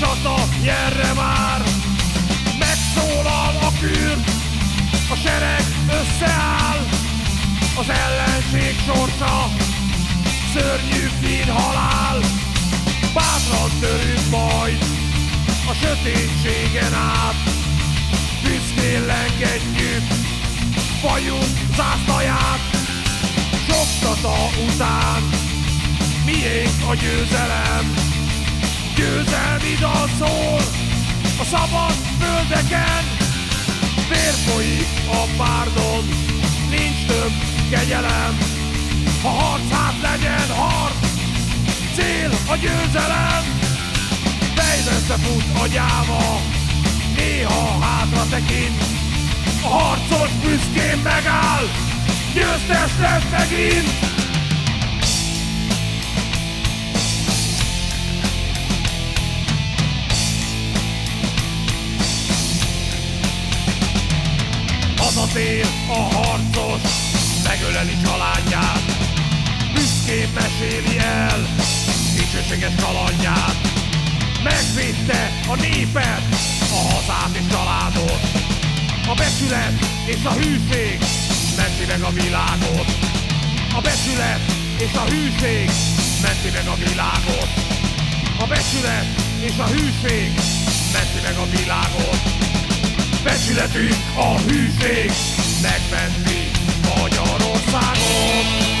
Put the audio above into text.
csata, gyerre már! Megszólal a kür, a sereg összeáll, az ellenség sorsa, szörnyű fin halál. Bátran törünk majd a sötétségen át, büszkén lengetjük fajunk zászlaját. Sok után miénk a győzelem, győzelmi dal szól a szabad földeken. Vér folyik a párdon, nincs több kegyelem, ha harc hát legyen harc, cél a győzelem. Fejveszte fut a gyáva, néha hátra tekint, a harcos büszkén megáll, győztes lesz megint. Hazatér a harcos, megöleli családját, büszkén meséli el dicsőséges kalandját. Megvédte a népet, a hazát és családot, a becsület és a hűség menti meg a világot. A becsület és a hűség menti meg a világot. A becsület és a hűség menti meg a világot. Becsületünk a hűség megmenti Magyarországot.